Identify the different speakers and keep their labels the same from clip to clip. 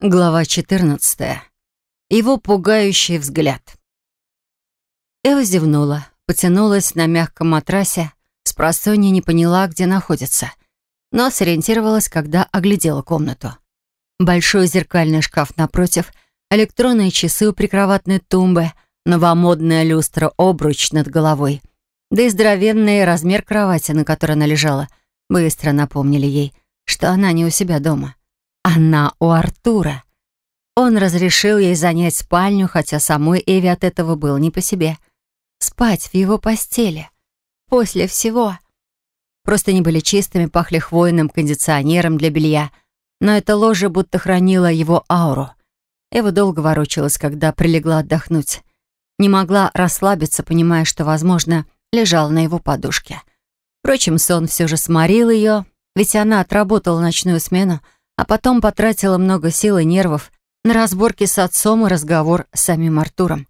Speaker 1: Глава 14. Его пугающий взгляд. Эва зевнула, потянулась на мягком матрасе, с просонья не поняла, где находится, но сориентировалась, когда оглядела комнату. Большой зеркальный шкаф напротив, электронные часы у прикроватной тумбы, новомодная люстра-обруч над головой, да и здоровенный размер кровати, на которой она лежала, быстро напомнили ей, что она не у себя дома. Она у Артура. Он разрешил ей занять спальню, хотя самой Эви от этого было не по себе. Спать в его постели. После всего. Просто не были чистыми, пахли хвойным кондиционером для белья, но это ложе будто хранило его ауру. Эва долго ворочалась, когда прилегла отдохнуть. Не могла расслабиться, понимая, что, возможно, лежала на его подушке. Впрочем, сон все же сморил ее, ведь она отработала ночную смену, а потом потратила много сил и нервов на разборки с отцом и разговор с самим Артуром.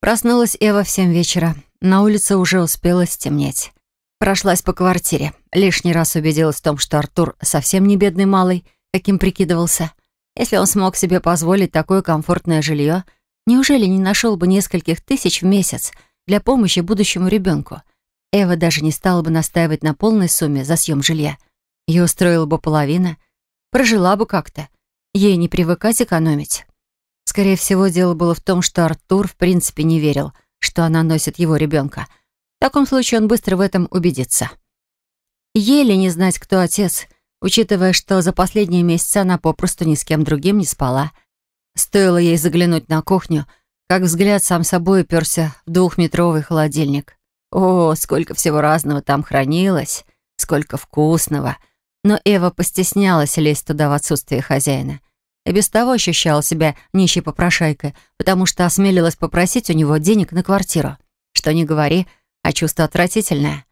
Speaker 1: Проснулась Эва в семь вечера. На улице уже успело стемнеть. Прошлась по квартире. Лишний раз убедилась в том, что Артур совсем не бедный малый, каким прикидывался. Если он смог себе позволить такое комфортное жилье, неужели не нашел бы нескольких тысяч в месяц для помощи будущему ребенку? Эва даже не стала бы настаивать на полной сумме за съем жилья. Ее устроила бы половина — Прожила бы как-то. Ей не привыкать экономить. Скорее всего, дело было в том, что Артур в принципе не верил, что она носит его ребенка. В таком случае он быстро в этом убедится. Еле не знать, кто отец, учитывая, что за последние месяцы она попросту ни с кем другим не спала. Стоило ей заглянуть на кухню, как взгляд сам собой уперся в двухметровый холодильник. О, сколько всего разного там хранилось, сколько вкусного — но Эва постеснялась лезть туда в отсутствие хозяина. И без того ощущала себя нищей попрошайкой, потому что осмелилась попросить у него денег на квартиру. Что не говори, а чувство отвратительное.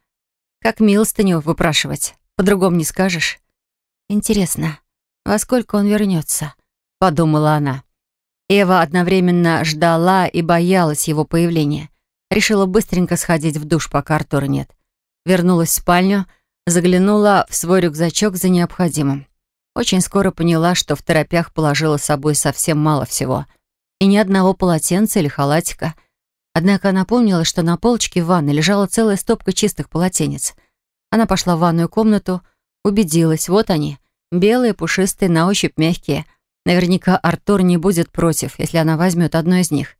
Speaker 1: Как милостыню выпрашивать, по-другому не скажешь. «Интересно, во сколько он вернется?» — подумала она. Эва одновременно ждала и боялась его появления. Решила быстренько сходить в душ, пока Артура нет. Вернулась в спальню — Заглянула в свой рюкзачок за необходимым. Очень скоро поняла, что в торопях положила с собой совсем мало всего. И ни одного полотенца или халатика. Однако она помнила, что на полочке в ванной лежала целая стопка чистых полотенец. Она пошла в ванную комнату, убедилась, вот они, белые, пушистые, на ощупь мягкие. Наверняка Артур не будет против, если она возьмет одно из них.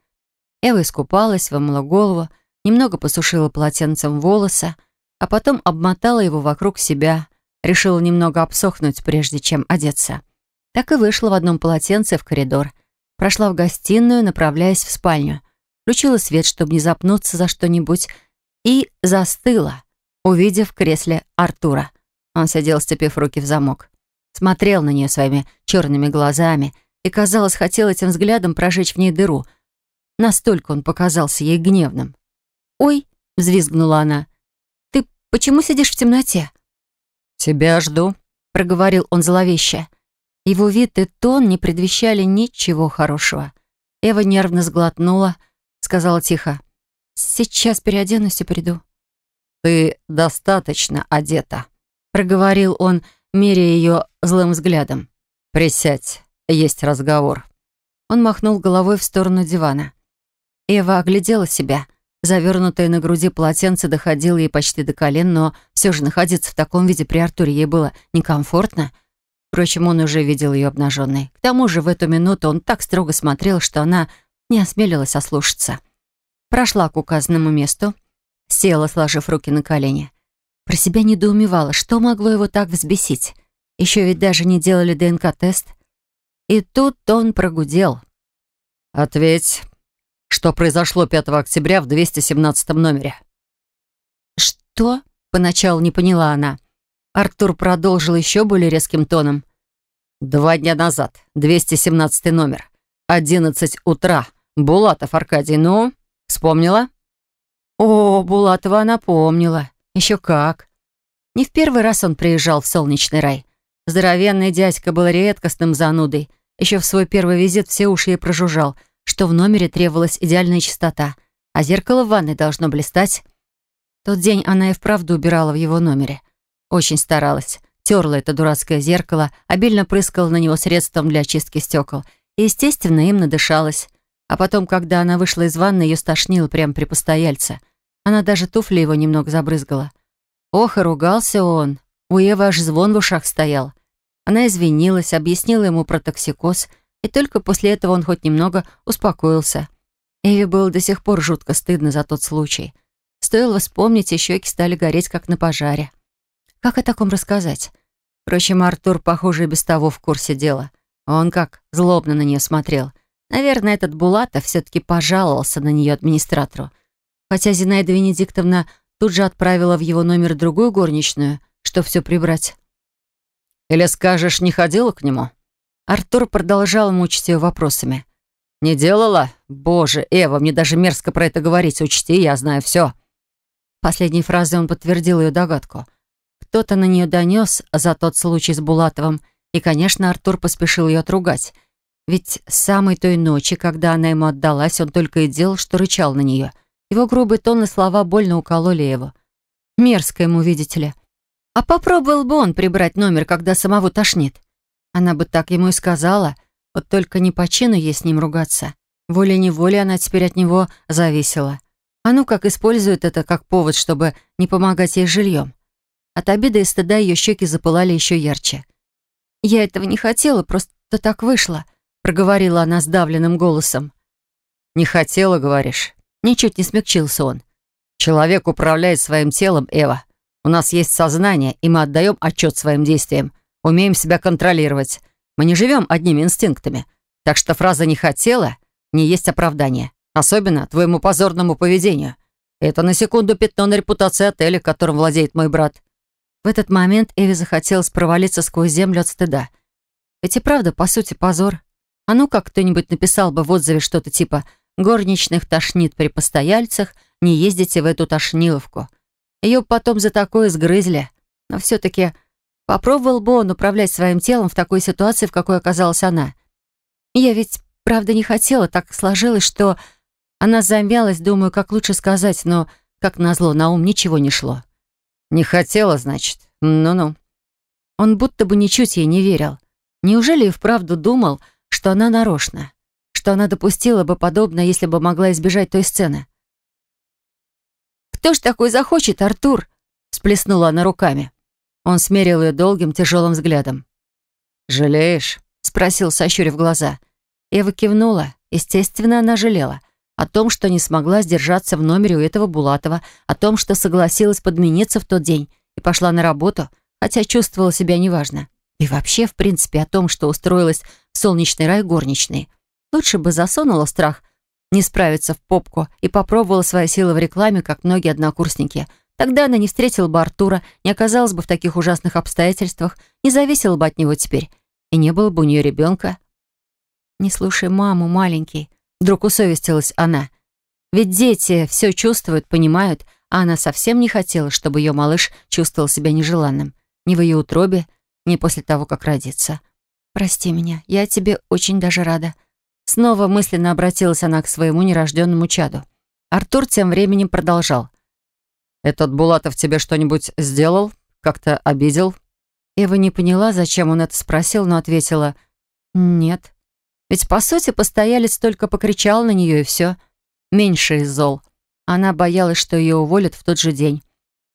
Speaker 1: Эва искупалась, вымыла голову, немного посушила полотенцем волосы, а потом обмотала его вокруг себя, решила немного обсохнуть, прежде чем одеться. Так и вышла в одном полотенце в коридор. Прошла в гостиную, направляясь в спальню. Включила свет, чтобы не запнуться за что-нибудь, и застыла, увидев в кресле Артура. Он сидел, сцепив руки в замок. Смотрел на нее своими черными глазами и, казалось, хотел этим взглядом прожечь в ней дыру. Настолько он показался ей гневным. «Ой!» — взвизгнула она. Почему сидишь в темноте?»
Speaker 2: «Тебя жду», — проговорил он зловеще.
Speaker 1: Его вид и тон не предвещали ничего хорошего. Эва нервно сглотнула, сказала тихо. «Сейчас переоденусь и приду».
Speaker 2: «Ты достаточно одета», —
Speaker 1: проговорил он, меряя ее злым взглядом.
Speaker 2: «Присядь, есть разговор».
Speaker 1: Он махнул головой в сторону дивана. Эва оглядела себя — Завернутое на груди полотенце доходило ей почти до колен, но все же находиться в таком виде при Артуре ей было некомфортно. Впрочем, он уже видел ее обнаженной. К тому же в эту минуту он так строго смотрел, что она не осмелилась ослушаться. Прошла к указанному месту, села, сложив руки на колени. Про себя недоумевала, что могло его так взбесить. Еще ведь даже не делали ДНК-тест. И тут он прогудел.
Speaker 2: «Ответь, что произошло 5 октября в 217 номере.
Speaker 1: «Что?» — поначалу не поняла она. Артур продолжил еще более резким тоном.
Speaker 2: «Два дня назад, 217 номер, 11 утра, Булатов Аркадий, ну, вспомнила?»
Speaker 1: О, Булатова она помнила. Еще как. Не в первый раз он приезжал в солнечный рай. Здоровенный дядька был редкостным занудой. Еще в свой первый визит все уши ей прожужжал — что в номере требовалась идеальная чистота, а зеркало в ванной должно блистать. Тот день она и вправду убирала в его номере. Очень старалась. терла это дурацкое зеркало, обильно прыскала на него средством для очистки стекол и, естественно, им надышалась. А потом, когда она вышла из ванны, ее стошнило прямо при постояльце. Она даже туфли его немного забрызгала. Ох, и ругался он. У Евы аж звон в ушах стоял. Она извинилась, объяснила ему про токсикоз, и только после этого он хоть немного успокоился. Эви было до сих пор жутко стыдно за тот случай. Стоило вспомнить, и щеки стали гореть, как на пожаре. Как о таком рассказать? Впрочем, Артур, похоже, и без того в курсе дела. Он как злобно на нее смотрел. Наверное, этот Булатов все-таки пожаловался на нее администратору. Хотя Зинаида Венедиктовна тут же отправила в его номер другую горничную, чтобы все прибрать.
Speaker 2: «Или скажешь, не ходила к нему?»
Speaker 1: Артур продолжал мучить ее вопросами.
Speaker 2: «Не делала? Боже, Эва, мне даже мерзко про это говорить. Учти, я знаю все».
Speaker 1: Последней фразой он подтвердил ее догадку. Кто-то на нее донес за тот случай с Булатовым, и, конечно, Артур поспешил ее отругать. Ведь с самой той ночи, когда она ему отдалась, он только и делал, что рычал на нее. Его грубый тон и слова больно укололи его. Мерзко ему, видите ли. А попробовал бы он прибрать номер, когда самого тошнит. Она бы так ему и сказала, вот только не по чину ей с ним ругаться. Волей-неволей она теперь от него зависела. А ну как использует это как повод, чтобы не помогать ей жильем. От обиды и стыда ее щеки запылали еще ярче. «Я этого не хотела, просто так вышло», — проговорила она сдавленным голосом.
Speaker 2: «Не хотела, говоришь?»
Speaker 1: Ничуть не смягчился он.
Speaker 2: «Человек управляет своим телом, Эва. У нас есть сознание, и мы отдаем отчет своим действиям. Умеем себя контролировать. Мы не живем одними инстинктами. Так что фраза «не хотела» не есть оправдание. Особенно твоему позорному поведению. Это на секунду пятно на репутации отеля, которым владеет мой брат.
Speaker 1: В этот момент Эви захотелось провалиться сквозь землю от стыда. Ведь и правда, по сути, позор. А ну как кто-нибудь написал бы в отзыве что-то типа «Горничных тошнит при постояльцах, не ездите в эту тошниловку». Ее потом за такое сгрызли. Но все-таки попробовал бы он управлять своим телом в такой ситуации, в какой оказалась она. Я ведь, правда, не хотела, так сложилось, что... Она замялась, думаю, как лучше сказать, но, как назло, на ум ничего не шло.
Speaker 2: «Не хотела, значит? Ну-ну».
Speaker 1: Он будто бы ничуть ей не верил. Неужели и вправду думал, что она нарочно? Что она допустила бы подобное, если бы могла избежать той сцены? «Кто ж такой захочет, Артур?» Сплеснула она руками. Он смерил ее долгим, тяжелым взглядом.
Speaker 2: «Жалеешь?»
Speaker 1: Спросил, сощурив глаза. Ева кивнула. Естественно, она жалела о том, что не смогла сдержаться в номере у этого Булатова, о том, что согласилась подмениться в тот день и пошла на работу, хотя чувствовала себя неважно. И вообще, в принципе, о том, что устроилась в солнечный рай горничной. Лучше бы засунула страх не справиться в попку и попробовала свои силы в рекламе, как многие однокурсники. Тогда она не встретила бы Артура, не оказалась бы в таких ужасных обстоятельствах, не зависела бы от него теперь. И не было бы у нее ребенка. «Не слушай маму, маленький», Вдруг усовестилась она. Ведь дети все чувствуют, понимают, а она совсем не хотела, чтобы ее малыш чувствовал себя нежеланным. Ни в ее утробе, ни после того, как родится. «Прости меня, я тебе очень даже рада». Снова мысленно обратилась она к своему нерожденному чаду. Артур тем временем продолжал.
Speaker 2: «Этот Булатов тебе что-нибудь сделал? Как-то обидел?»
Speaker 1: Эва не поняла, зачем он это спросил, но ответила «нет». Ведь, по сути, постоялец только покричал на нее, и все. Меньше из зол. Она боялась, что ее уволят в тот же день.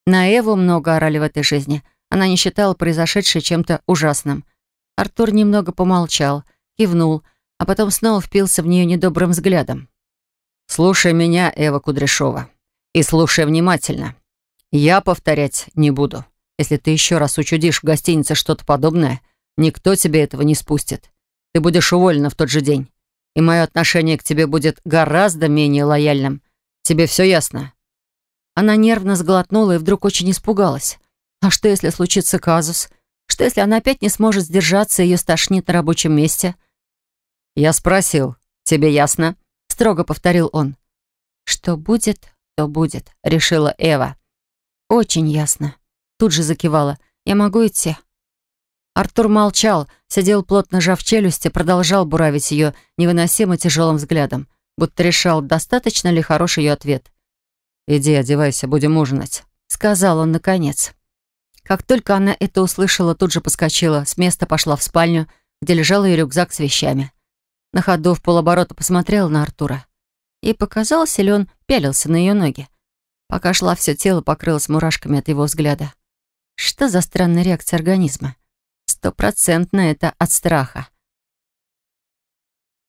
Speaker 1: На Эву много орали в этой жизни. Она не считала произошедшее чем-то ужасным. Артур немного помолчал, кивнул, а потом снова впился в нее недобрым взглядом.
Speaker 2: «Слушай меня, Эва Кудряшова, и слушай внимательно. Я повторять не буду. Если ты еще раз учудишь в гостинице что-то подобное, никто тебе этого не спустит. Ты будешь уволена в тот же день. И мое отношение к тебе будет гораздо менее лояльным. Тебе все ясно?»
Speaker 1: Она нервно сглотнула и вдруг очень испугалась. А что, если случится казус? Что, если она опять не сможет сдержаться и ее стошнит на рабочем месте?
Speaker 2: «Я спросил. Тебе ясно?»
Speaker 1: Строго повторил он. «Что будет, то будет», — решила Эва. «Очень ясно». Тут же закивала. «Я могу идти?» Артур молчал, сидел плотно сжав челюсти, продолжал буравить ее невыносимо тяжелым взглядом, будто решал, достаточно ли хороший ее ответ.
Speaker 2: «Иди, одевайся, будем ужинать», —
Speaker 1: сказал он наконец. Как только она это услышала, тут же поскочила, с места пошла в спальню, где лежал ее рюкзак с вещами. На ходу в полоборота посмотрела на Артура. И показалось, или он пялился на ее ноги. Пока шла, все тело покрылось мурашками от его взгляда. Что за странная реакция организма? Стопроцентно это от страха.